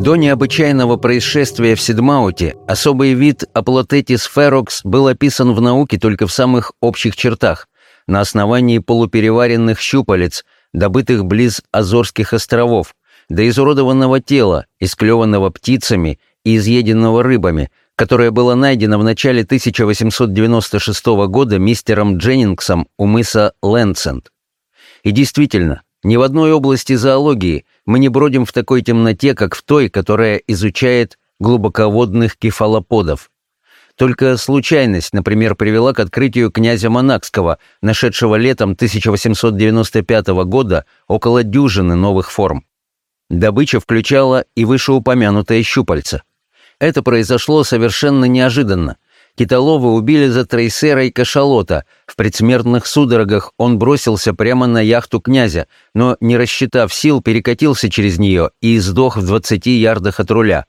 До необычайного происшествия в Сидмауте особый вид Аплотетис ферокс был описан в науке только в самых общих чертах, на основании полупереваренных щупалец, добытых близ Азорских островов, до изуродованного тела, исклеванного птицами и изъеденного рыбами, которое было найдено в начале 1896 года мистером Дженнингсом у мыса Лэнсенд. И действительно, ни в одной области зоологии мы не бродим в такой темноте, как в той, которая изучает глубоководных кефалоподов. Только случайность, например, привела к открытию князя Монакского, нашедшего летом 1895 года около дюжины новых форм. Добыча включала и вышеупомянутое щупальце. Это произошло совершенно неожиданно – Китолова убили за трейсера и кашалота. В предсмертных судорогах он бросился прямо на яхту князя, но, не рассчитав сил, перекатился через нее и сдох в 20 ярдах от руля.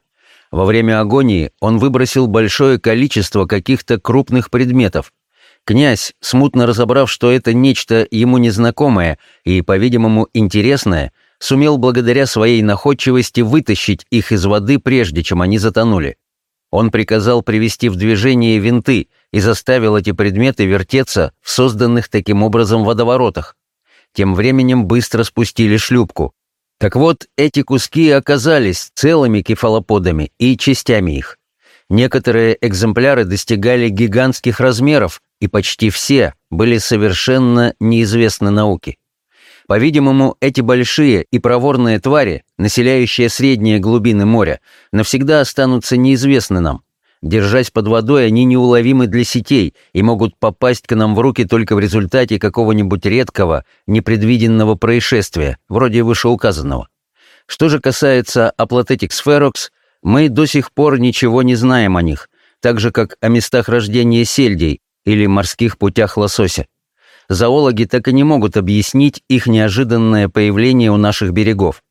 Во время агонии он выбросил большое количество каких-то крупных предметов. Князь, смутно разобрав, что это нечто ему незнакомое и, по-видимому, интересное, сумел благодаря своей находчивости вытащить их из воды, прежде чем они затонули. Он приказал привести в движение винты и заставил эти предметы вертеться в созданных таким образом водоворотах. Тем временем быстро спустили шлюпку. Так вот, эти куски оказались целыми кефалоподами и частями их. Некоторые экземпляры достигали гигантских размеров, и почти все были совершенно неизвестны науке. По-видимому, эти большие и проворные твари, населяющие средние глубины моря, навсегда останутся неизвестны нам. Держась под водой, они неуловимы для сетей и могут попасть к нам в руки только в результате какого-нибудь редкого, непредвиденного происшествия, вроде вышеуказанного. Что же касается Haploteuthis ferox, мы до сих пор ничего не знаем о них, так же, как о местах рождения сельдей или морских путях лосося зоологи так и не могут объяснить их неожиданное появление у наших берегов.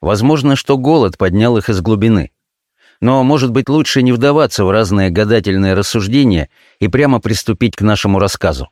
Возможно, что голод поднял их из глубины. Но, может быть, лучше не вдаваться в разные гадательные рассуждения и прямо приступить к нашему рассказу.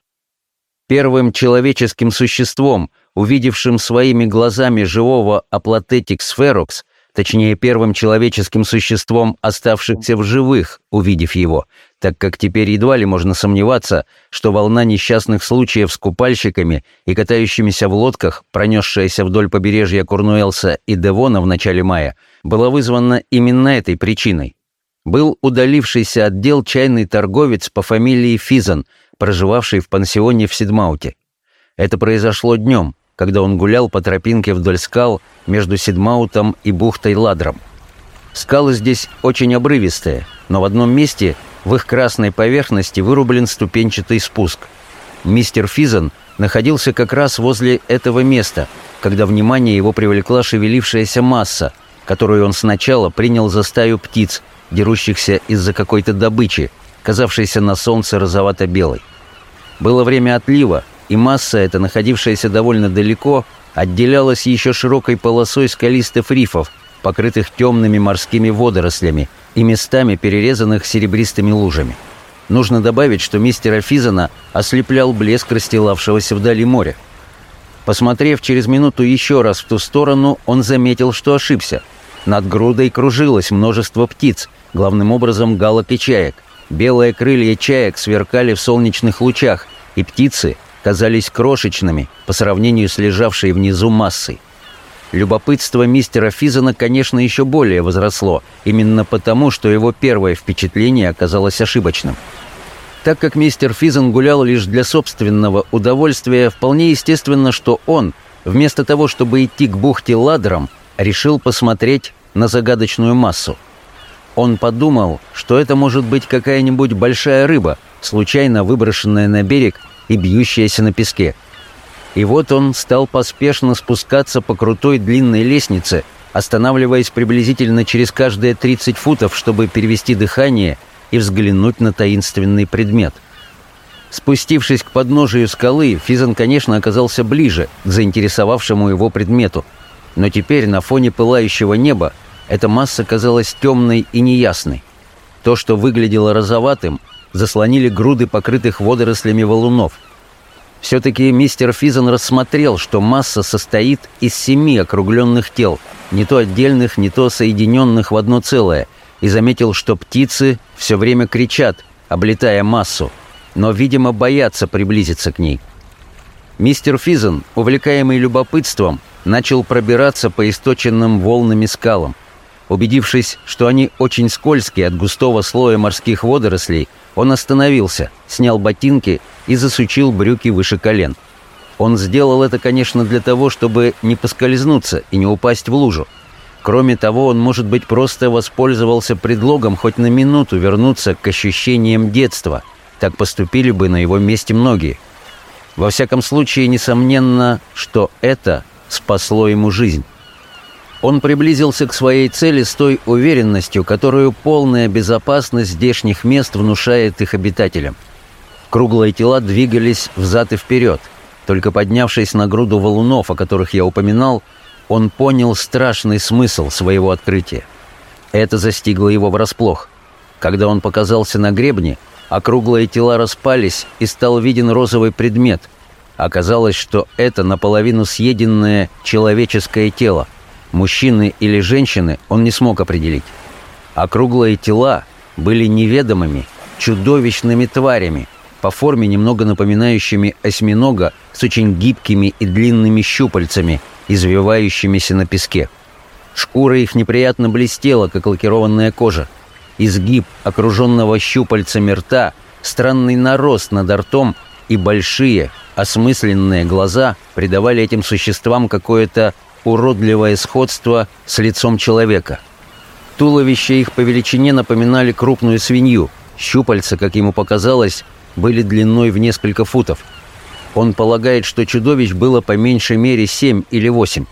Первым человеческим существом, увидевшим своими глазами живого Haploteuthis ferox, точнее первым человеческим существом, оставшихся в живых, увидев его, так как теперь едва ли можно сомневаться, что волна несчастных случаев с купальщиками и катающимися в лодках, пронесшаяся вдоль побережья Курнуэлса и Девона в начале мая, была вызвана именно этой причиной. Был удалившийся отдел чайный торговец по фамилии Физан, проживавший в пансионе в Сидмауте. Это произошло днем, когда он гулял по тропинке вдоль скал между Сидмаутом и бухтой Ладром. Скалы здесь очень обрывистые, но в одном месте в их красной поверхности вырублен ступенчатый спуск. Мистер Физан находился как раз возле этого места, когда внимание его привлекла шевелившаяся масса, которую он сначала принял за стаю птиц, дерущихся из-за какой-то добычи, казавшейся на солнце розовато-белой. Было время отлива, и масса эта, находившаяся довольно далеко, отделялась еще широкой полосой скалистых рифов, покрытых темными морскими водорослями и местами перерезанных серебристыми лужами. Нужно добавить, что мистера Физана ослеплял блеск расстилавшегося вдали моря. Посмотрев через минуту еще раз в ту сторону, он заметил, что ошибся. Над грудой кружилось множество птиц, главным образом галок и чаек. Белые крылья чаек сверкали в солнечных лучах, и птицы казались крошечными по сравнению с лежавшей внизу массой. Любопытство мистера Физана, конечно, еще более возросло, именно потому, что его первое впечатление оказалось ошибочным. Так как мистер Физан гулял лишь для собственного удовольствия, вполне естественно, что он, вместо того, чтобы идти к бухте ладром, решил посмотреть на загадочную массу. Он подумал, что это может быть какая-нибудь большая рыба, случайно выброшенная на берег и бьющаяся на песке. И вот он стал поспешно спускаться по крутой длинной лестнице, останавливаясь приблизительно через каждые 30 футов, чтобы перевести дыхание и взглянуть на таинственный предмет. Спустившись к подножию скалы, Физан, конечно, оказался ближе к заинтересовавшему его предмету. Но теперь на фоне пылающего неба эта масса казалась темной и неясной. То, что выглядело розоватым, заслонили груды покрытых водорослями валунов. Все-таки мистер Физан рассмотрел, что масса состоит из семи округленных тел, не то отдельных, не то соединенных в одно целое, и заметил, что птицы все время кричат, облетая массу, но, видимо, боятся приблизиться к ней. Мистер Физен, увлекаемый любопытством, начал пробираться по источенным волнами скалам. Убедившись, что они очень скользкие от густого слоя морских водорослей, он остановился, снял ботинки и засучил брюки выше колен. Он сделал это, конечно, для того, чтобы не поскользнуться и не упасть в лужу. Кроме того, он, может быть, просто воспользовался предлогом хоть на минуту вернуться к ощущениям детства. Так поступили бы на его месте многие. Во всяком случае, несомненно, что это спасло ему жизнь. Он приблизился к своей цели с той уверенностью, которую полная безопасность здешних мест внушает их обитателям. Круглые тела двигались взад и вперед. Только поднявшись на груду валунов, о которых я упоминал, он понял страшный смысл своего открытия. Это застигло его врасплох. Когда он показался на гребне, округлые тела распались, и стал виден розовый предмет. Оказалось, что это наполовину съеденное человеческое тело. Мужчины или женщины он не смог определить. Округлые тела были неведомыми, чудовищными тварями, по форме немного напоминающими осьминога с очень гибкими и длинными щупальцами – извивающимися на песке. Шкура их неприятно блестела, как лакированная кожа. Изгиб окруженного щупальцами рта, странный нарост над ртом и большие, осмысленные глаза придавали этим существам какое-то уродливое сходство с лицом человека. Туловища их по величине напоминали крупную свинью. Щупальца, как ему показалось, были длиной в несколько футов – он полагает, что чудовищ было по меньшей мере семь или восемь.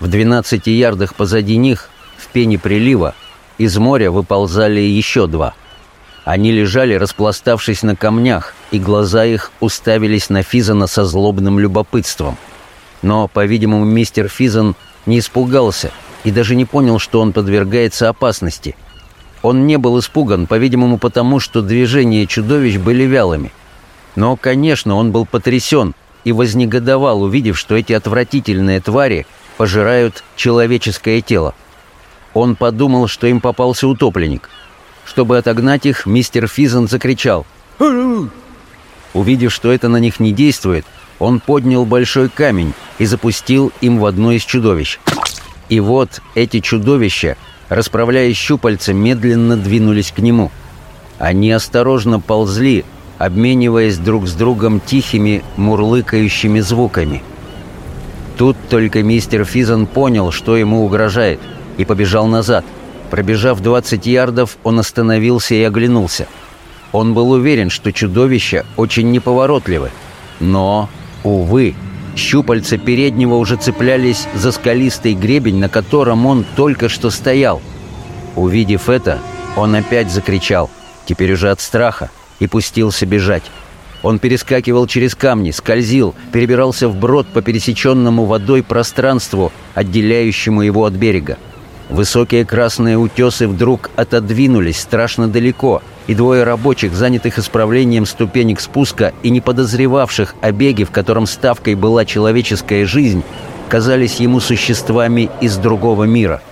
В 12 ярдах позади них, в пене прилива, из моря выползали еще два. Они лежали, распластавшись на камнях, и глаза их уставились на Физана со злобным любопытством. Но, по-видимому, мистер Физан не испугался и даже не понял, что он подвергается опасности. Он не был испуган, по-видимому, потому что движения чудовищ были вялыми – но, конечно, он был потрясен и вознегодовал, увидев, что эти отвратительные твари пожирают человеческое тело. Он подумал, что им попался утопленник. Чтобы отогнать их, мистер Физен закричал Увидев, что это на них не действует, он поднял большой камень и запустил им в одно из чудовищ. И вот эти чудовища, расправляя щупальца, медленно двинулись к нему. Они осторожно ползли, обмениваясь друг с другом тихими, мурлыкающими звуками. Тут только мистер Физан понял, что ему угрожает, и побежал назад. Пробежав 20 ярдов, он остановился и оглянулся. Он был уверен, что чудовища очень неповоротливы. Но, увы, щупальца переднего уже цеплялись за скалистый гребень, на котором он только что стоял. Увидев это, он опять закричал, теперь уже от страха и пустился бежать. Он перескакивал через камни, скользил, перебирался вброд по пересеченному водой пространству, отделяющему его от берега. Высокие красные утесы вдруг отодвинулись страшно далеко, и двое рабочих, занятых исправлением ступенек спуска и не подозревавших о беге, в котором ставкой была человеческая жизнь, казались ему существами из другого мира.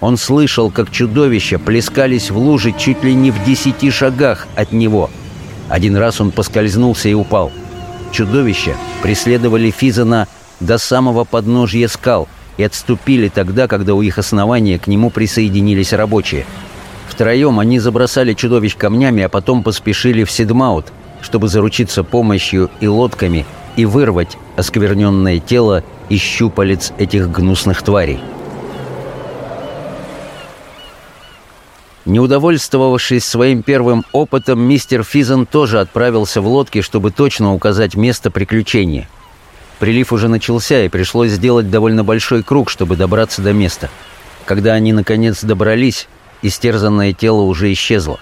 Он слышал, как чудовища плескались в луже чуть ли не в десяти шагах от него – один раз он поскользнулся и упал. Чудовища преследовали Физана до самого подножья скал и отступили тогда, когда у их основания к нему присоединились рабочие. Втроем они забросали чудовищ камнями, а потом поспешили в Сидмаут, чтобы заручиться помощью и лодками и вырвать оскверненное тело из щупалец этих гнусных тварей. Не удовольствовавшись своим первым опытом, мистер Физен тоже отправился в лодке, чтобы точно указать место приключения. Прилив уже начался, и пришлось сделать довольно большой круг, чтобы добраться до места. Когда они, наконец, добрались, истерзанное тело уже исчезло.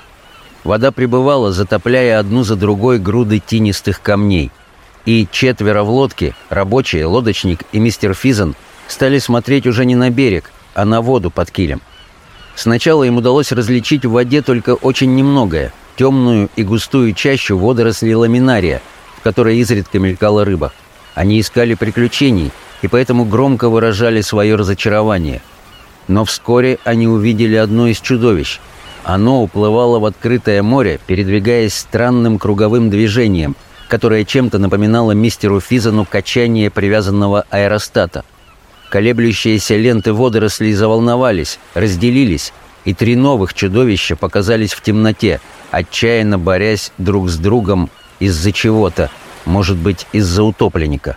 Вода прибывала, затопляя одну за другой груды тинистых камней. И четверо в лодке, рабочие, лодочник и мистер Физен, стали смотреть уже не на берег, а на воду под килем. Сначала им удалось различить в воде только очень немногое – темную и густую чащу водорослей ламинария, в которой изредка мелькала рыба. Они искали приключений и поэтому громко выражали свое разочарование. Но вскоре они увидели одно из чудовищ. Оно уплывало в открытое море, передвигаясь странным круговым движением, которое чем-то напоминало мистеру Физану качание привязанного аэростата. Колеблющиеся ленты водорослей заволновались, разделились, и три новых чудовища показались в темноте, отчаянно борясь друг с другом из-за чего-то, может быть, из-за утопленника.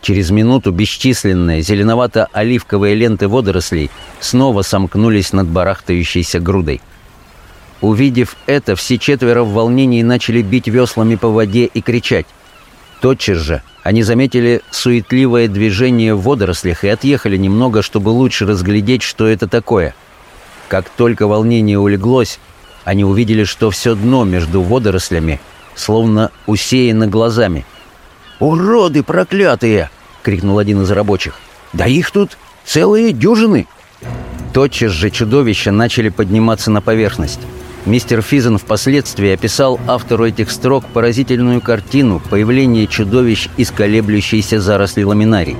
Через минуту бесчисленные зеленовато-оливковые ленты водорослей снова сомкнулись над барахтающейся грудой. Увидев это, все четверо в волнении начали бить веслами по воде и кричать. Тотчас же они заметили суетливое движение в водорослях и отъехали немного, чтобы лучше разглядеть, что это такое. Как только волнение улеглось, они увидели, что все дно между водорослями словно усеяно глазами. «Уроды проклятые!» — крикнул один из рабочих. «Да их тут целые дюжины!» Тотчас же чудовища начали подниматься на поверхность. Мистер Физен впоследствии описал автору этих строк поразительную картину появления чудовищ из колеблющейся заросли ламинарий.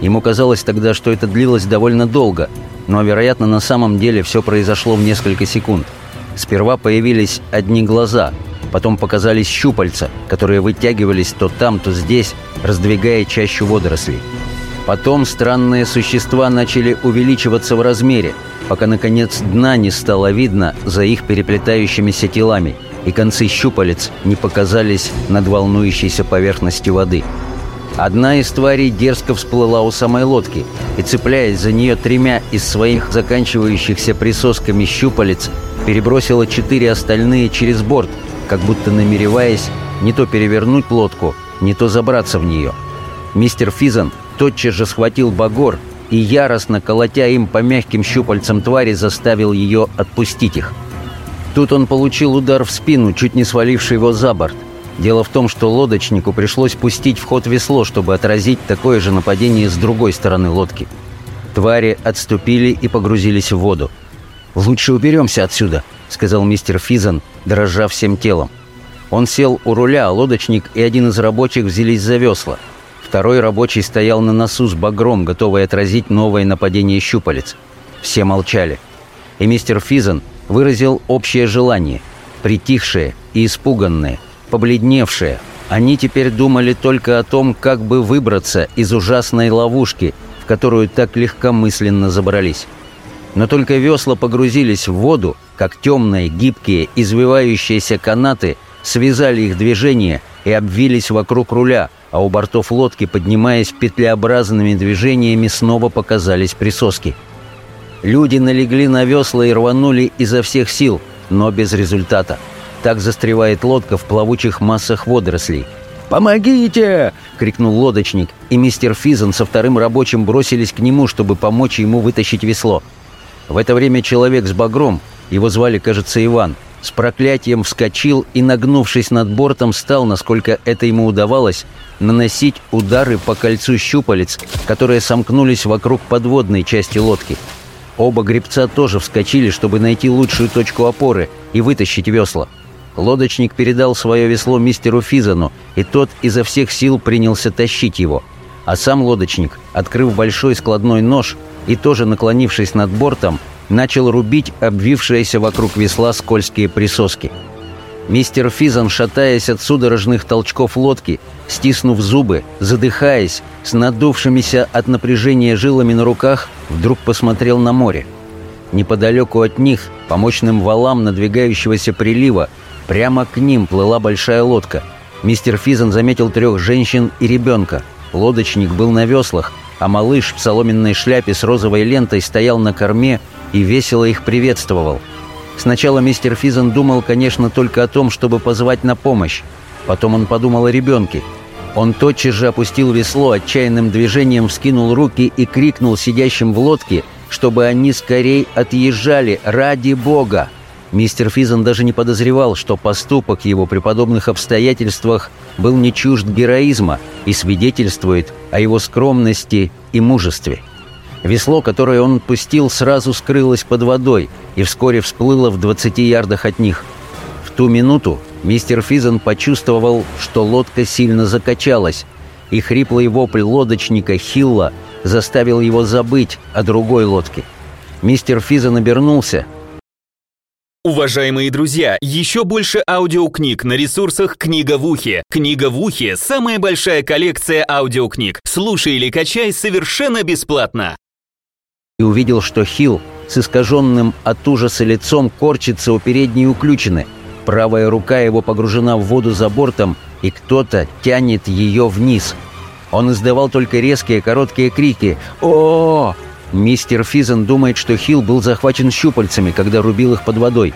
Ему казалось тогда, что это длилось довольно долго, но, вероятно, на самом деле все произошло в несколько секунд. Сперва появились одни глаза — Потом показались щупальца, которые вытягивались то там, то здесь, раздвигая чащу водорослей. Потом странные существа начали увеличиваться в размере, пока, наконец, дна не стало видно за их переплетающимися телами, и концы щупалец не показались над волнующейся поверхностью воды. Одна из тварей дерзко всплыла у самой лодки и, цепляясь за нее тремя из своих заканчивающихся присосками щупалец, перебросила четыре остальные через борт, как будто намереваясь не то перевернуть лодку, не то забраться в нее. Мистер Физан тотчас же схватил багор и, яростно колотя им по мягким щупальцам твари, заставил ее отпустить их. Тут он получил удар в спину, чуть не сваливший его за борт. Дело в том, что лодочнику пришлось пустить в ход весло, чтобы отразить такое же нападение с другой стороны лодки. Твари отступили и погрузились в воду. «Лучше уберемся отсюда», — сказал мистер Физан, дрожа всем телом. Он сел у руля, а лодочник и один из рабочих взялись за весла. Второй рабочий стоял на носу с багром, готовый отразить новое нападение щупалец. Все молчали. И мистер Физан выразил общее желание. Притихшие и испуганные, побледневшие, они теперь думали только о том, как бы выбраться из ужасной ловушки, в которую так легкомысленно забрались. Но только весла погрузились в воду, как темные, гибкие, извивающиеся канаты связали их движение и обвились вокруг руля, а у бортов лодки, поднимаясь петлеобразными движениями, снова показались присоски. Люди налегли на весла и рванули изо всех сил, но без результата. Так застревает лодка в плавучих массах водорослей. «Помогите!» — крикнул лодочник, и мистер Физан со вторым рабочим бросились к нему, чтобы помочь ему вытащить весло. В это время человек с багром, его звали, кажется, Иван, с проклятием вскочил и, нагнувшись над бортом, стал, насколько это ему удавалось, наносить удары по кольцу щупалец, которые сомкнулись вокруг подводной части лодки. Оба гребца тоже вскочили, чтобы найти лучшую точку опоры и вытащить весла. Лодочник передал свое весло мистеру Физану, и тот изо всех сил принялся тащить его. А сам лодочник, открыв большой складной нож, и тоже наклонившись над бортом, начал рубить обвившиеся вокруг весла скользкие присоски. Мистер Физан, шатаясь от судорожных толчков лодки, стиснув зубы, задыхаясь, с надувшимися от напряжения жилами на руках, вдруг посмотрел на море. Неподалеку от них, по мощным валам надвигающегося прилива, прямо к ним плыла большая лодка. Мистер Физан заметил трех женщин и ребенка. Лодочник был на веслах, а малыш в соломенной шляпе с розовой лентой стоял на корме и весело их приветствовал. Сначала мистер Физен думал, конечно, только о том, чтобы позвать на помощь. Потом он подумал о ребенке. Он тотчас же опустил весло, отчаянным движением вскинул руки и крикнул сидящим в лодке, чтобы они скорей отъезжали ради Бога. Мистер Физен даже не подозревал, что поступок его при подобных обстоятельствах был не чужд героизма и свидетельствует о его скромности и мужестве. Весло, которое он пустил, сразу скрылось под водой и вскоре всплыло в 20 ярдах от них. В ту минуту мистер Физен почувствовал, что лодка сильно закачалась, и хриплый вопль лодочника Хилла заставил его забыть о другой лодке – Мистер Физа набернулся. Уважаемые друзья, еще больше аудиокниг на ресурсах «Книга в ухе». «Книга в ухе» — самая большая коллекция аудиокниг. Слушай или качай совершенно бесплатно. И увидел, что Хилл с искаженным от ужаса лицом корчится у передней уключины. Правая рука его погружена в воду за бортом, и кто-то тянет ее вниз. Он издавал только резкие короткие крики «О-о-о!» Мистер Физен думает, что Хилл был захвачен щупальцами, когда рубил их под водой.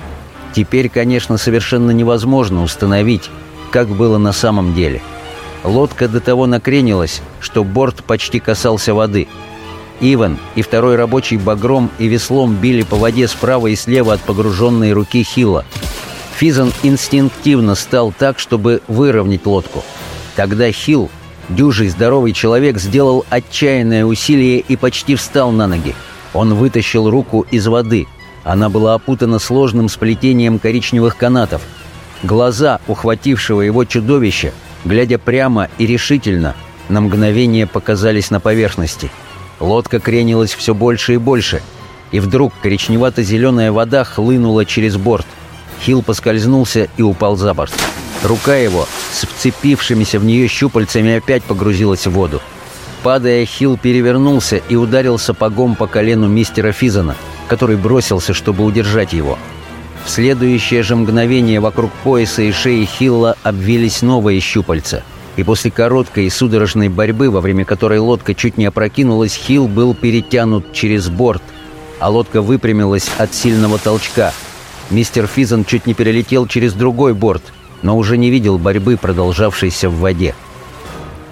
Теперь, конечно, совершенно невозможно установить, как было на самом деле. Лодка до того накренилась, что борт почти касался воды. Иван и второй рабочий багром и веслом били по воде справа и слева от погруженной руки Хилла. Физан инстинктивно стал так, чтобы выровнять лодку. Тогда Хилл Дюжий здоровый человек сделал отчаянное усилие и почти встал на ноги. Он вытащил руку из воды. Она была опутана сложным сплетением коричневых канатов. Глаза ухватившего его чудовища, глядя прямо и решительно, на мгновение показались на поверхности. Лодка кренилась все больше и больше, и вдруг коричневато-зеленая вода хлынула через борт. Хилл поскользнулся и упал за борт. Рука его с вцепившимися в нее щупальцами опять погрузилась в воду. Падая, Хилл перевернулся и ударил сапогом по колену мистера Физана, который бросился, чтобы удержать его. В следующее же мгновение вокруг пояса и шеи Хилла обвились новые щупальца. И после короткой и судорожной борьбы, во время которой лодка чуть не опрокинулась, Хилл был перетянут через борт, а лодка выпрямилась от сильного толчка. Мистер Физан чуть не перелетел через другой борт – но уже не видел борьбы, продолжавшейся в воде.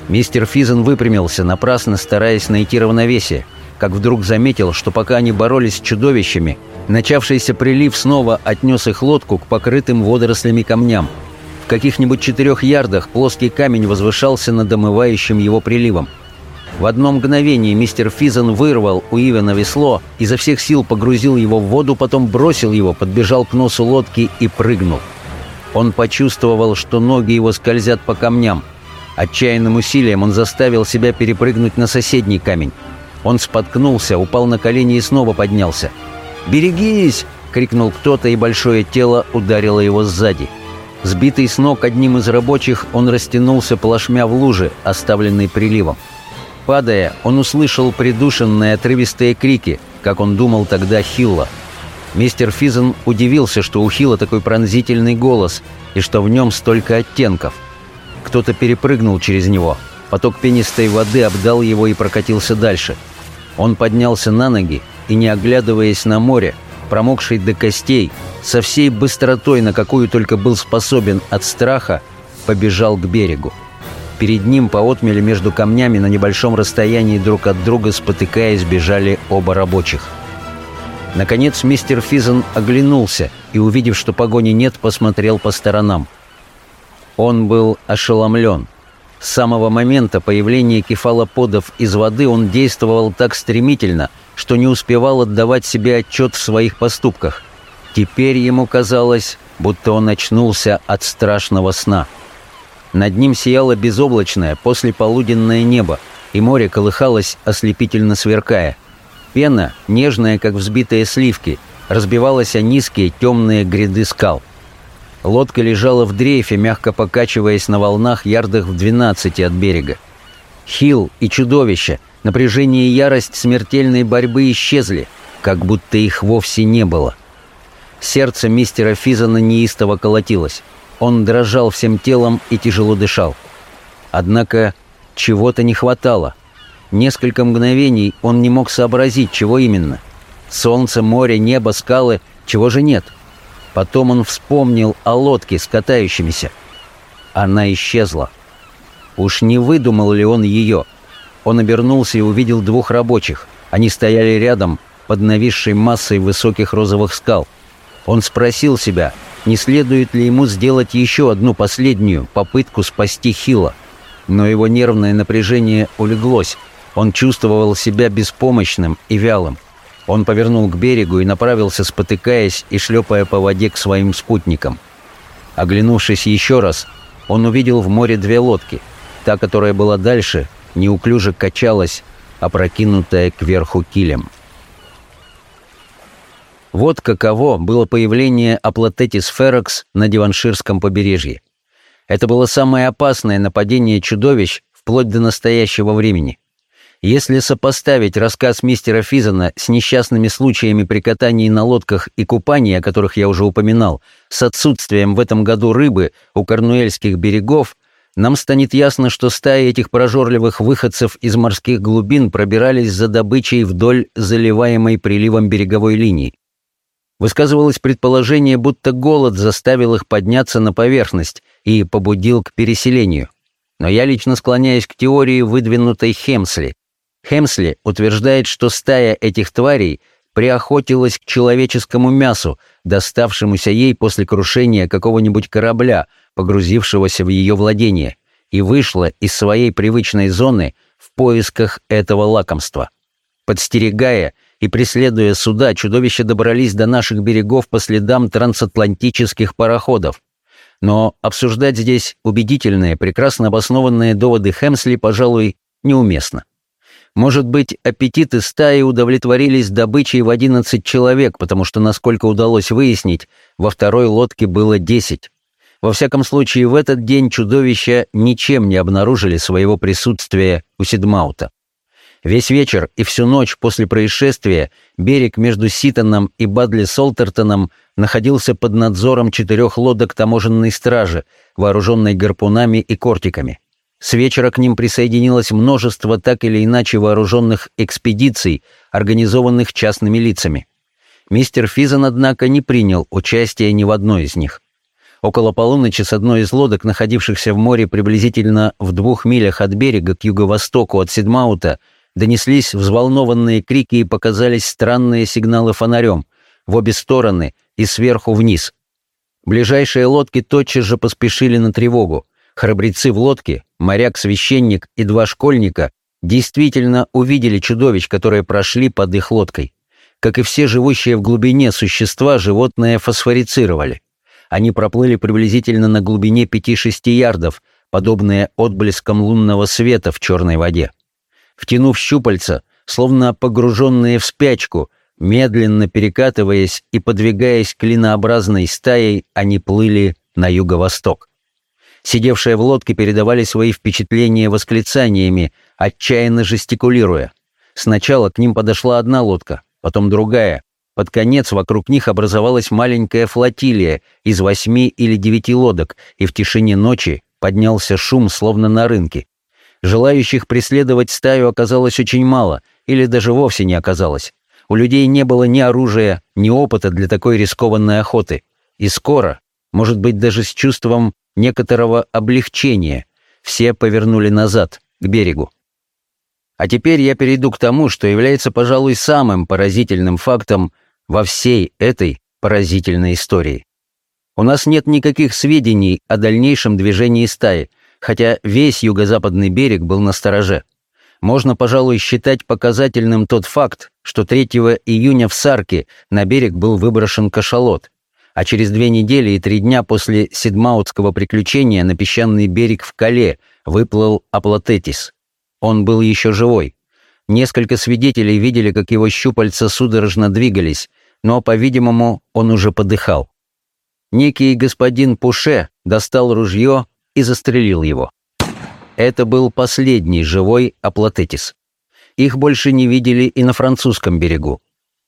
Мистер Физен выпрямился, напрасно стараясь найти равновесие, как вдруг заметил, что пока они боролись с чудовищами, начавшийся прилив снова отнес их лодку к покрытым водорослями камням. В каких-нибудь четырех ярдах плоский камень возвышался над омывающим его приливом. В одно мгновение мистер Физен вырвал у Ивена весло, изо всех сил погрузил его в воду, потом бросил его, подбежал к носу лодки и прыгнул. Он почувствовал, что ноги его скользят по камням. Отчаянным усилием он заставил себя перепрыгнуть на соседний камень. Он споткнулся, упал на колени и снова поднялся. «Берегись!» — крикнул кто-то, и большое тело ударило его сзади. Сбитый с ног одним из рабочих, он растянулся плашмя в луже, оставленной приливом. Падая, он услышал придушенные отрывистые крики, как он думал тогда Хилла — Мистер Физен удивился, что у Хила такой пронзительный голос и что в нем столько оттенков. Кто-то перепрыгнул через него. Поток пенистой воды обдал его и прокатился дальше. Он поднялся на ноги и, не оглядываясь на море, промокший до костей, со всей быстротой, на какую только был способен от страха, побежал к берегу. Перед ним по отмеле между камнями на небольшом расстоянии друг от друга, спотыкаясь, бежали оба рабочих – Наконец мистер Физен оглянулся и, увидев, что погони нет, посмотрел по сторонам. Он был ошеломлен. С самого момента появления кефалоподов из воды он действовал так стремительно, что не успевал отдавать себе отчет в своих поступках. Теперь ему казалось, будто он очнулся от страшного сна. Над ним сияло безоблачное послеполуденное небо, и море колыхалось, ослепительно сверкая. Пена, нежная, как взбитые сливки, разбивалась о низкие темные гряды скал. Лодка лежала в дрейфе, мягко покачиваясь на волнах ярдах в 12 от берега. Хил и чудовище, напряжение и ярость смертельной борьбы исчезли, как будто их вовсе не было. Сердце мистера Физана неистово колотилось. Он дрожал всем телом и тяжело дышал. Однако чего-то не хватало — Несколько мгновений он не мог сообразить, чего именно. Солнце, море, небо, скалы, чего же нет. Потом он вспомнил о лодке с катающимися. Она исчезла. Уж не выдумал ли он ее? Он обернулся и увидел двух рабочих. Они стояли рядом, под нависшей массой высоких розовых скал. Он спросил себя, не следует ли ему сделать еще одну последнюю попытку спасти Хила. Но его нервное напряжение улеглось, он чувствовал себя беспомощным и вялым. Он повернул к берегу и направился, спотыкаясь и шлепая по воде к своим спутникам. Оглянувшись еще раз, он увидел в море две лодки. Та, которая была дальше, неуклюже качалась, опрокинутая кверху килем. Вот каково было появление Аплатетис ферокс на Диванширском побережье. Это было самое опасное нападение чудовищ вплоть до настоящего времени. Если сопоставить рассказ мистера Физана с несчастными случаями при катании на лодках и купании, о которых я уже упоминал, с отсутствием в этом году рыбы у корнуэльских берегов, нам станет ясно, что стаи этих прожорливых выходцев из морских глубин пробирались за добычей вдоль заливаемой приливом береговой линии. Высказывалось предположение, будто голод заставил их подняться на поверхность и побудил к переселению. Но я лично склоняюсь к теории, выдвинутой Хемсли, Хемсли утверждает, что стая этих тварей приохотилась к человеческому мясу, доставшемуся ей после крушения какого-нибудь корабля, погрузившегося в ее владение, и вышла из своей привычной зоны в поисках этого лакомства. Подстерегая и преследуя суда, чудовища добрались до наших берегов по следам трансатлантических пароходов. Но обсуждать здесь убедительные, прекрасно обоснованные доводы Хемсли, пожалуй, неуместно. Может быть, аппетиты стаи удовлетворились добычей в 11 человек, потому что, насколько удалось выяснить, во второй лодке было 10. Во всяком случае, в этот день чудовища ничем не обнаружили своего присутствия у Сидмаута. Весь вечер и всю ночь после происшествия берег между Ситоном и Бадли-Солтертоном находился под надзором четырех лодок таможенной стражи, вооруженной гарпунами и кортиками. С вечера к ним присоединилось множество так или иначе вооруженных экспедиций, организованных частными лицами. Мистер Физан, однако, не принял участия ни в одной из них. Около полуночи с одной из лодок, находившихся в море приблизительно в двух милях от берега к юго-востоку от Сидмаута, донеслись взволнованные крики и показались странные сигналы фонарем в обе стороны и сверху вниз. Ближайшие лодки тотчас же поспешили на тревогу. Храбрецы в лодке, моряк-священник и два школьника действительно увидели чудовищ, которые прошли под их лодкой. Как и все живущие в глубине существа, животные фосфорицировали. Они проплыли приблизительно на глубине 5-6 ярдов, подобные отблескам лунного света в черной воде. Втянув щупальца, словно погруженные в спячку, медленно перекатываясь и подвигаясь клинообразной стаей, они плыли на юго-восток. Сидевшие в лодке передавали свои впечатления восклицаниями, отчаянно жестикулируя. Сначала к ним подошла одна лодка, потом другая. Под конец вокруг них образовалась маленькая флотилия из восьми или девяти лодок, и в тишине ночи поднялся шум, словно на рынке. Желающих преследовать стаю оказалось очень мало, или даже вовсе не оказалось. У людей не было ни оружия, ни опыта для такой рискованной охоты. И скоро, может быть, даже с чувством некоторого облегчения, все повернули назад, к берегу. А теперь я перейду к тому, что является, пожалуй, самым поразительным фактом во всей этой поразительной истории. У нас нет никаких сведений о дальнейшем движении стаи, хотя весь юго-западный берег был на стороже. Можно, пожалуй, считать показательным тот факт, что 3 июня в Сарке на берег был выброшен кашалот, а через две недели и три дня после Сидмаутского приключения на песчаный берег в Кале выплыл Аплатетис. Он был еще живой. Несколько свидетелей видели, как его щупальца судорожно двигались, но, по-видимому, он уже подыхал. Некий господин Пуше достал ружье и застрелил его. Это был последний живой Аплатетис. Их больше не видели и на французском берегу.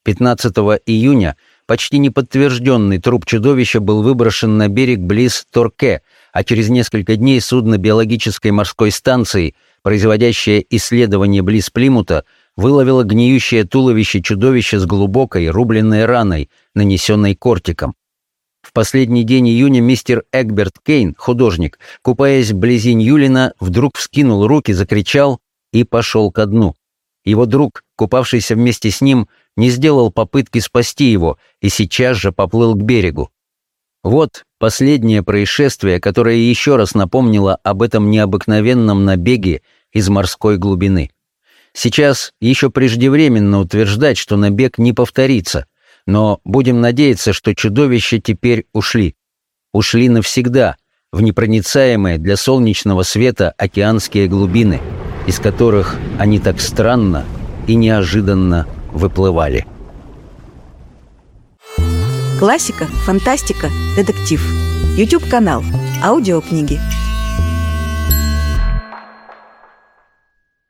15 июня Почти неподтвержденный труп чудовища был выброшен на берег близ Торке, а через несколько дней судно биологической морской станции, производящее исследование близ Плимута, выловило гниющее туловище чудовища с глубокой рубленной раной, нанесенной кортиком. В последний день июня мистер Эгберт Кейн, художник, купаясь вблизи Ньюлина, вдруг вскинул руки, закричал и пошел ко дну. Его друг, купавшийся вместе с ним, не сделал попытки спасти его и сейчас же поплыл к берегу. Вот последнее происшествие, которое еще раз напомнило об этом необыкновенном набеге из морской глубины. Сейчас еще преждевременно утверждать, что набег не повторится, но будем надеяться, что чудовища теперь ушли. Ушли навсегда, в непроницаемые для солнечного света океанские глубины, из которых они так странно и неожиданно выплывали. Классика, фантастика, детектив. YouTube-канал. Аудиокниги.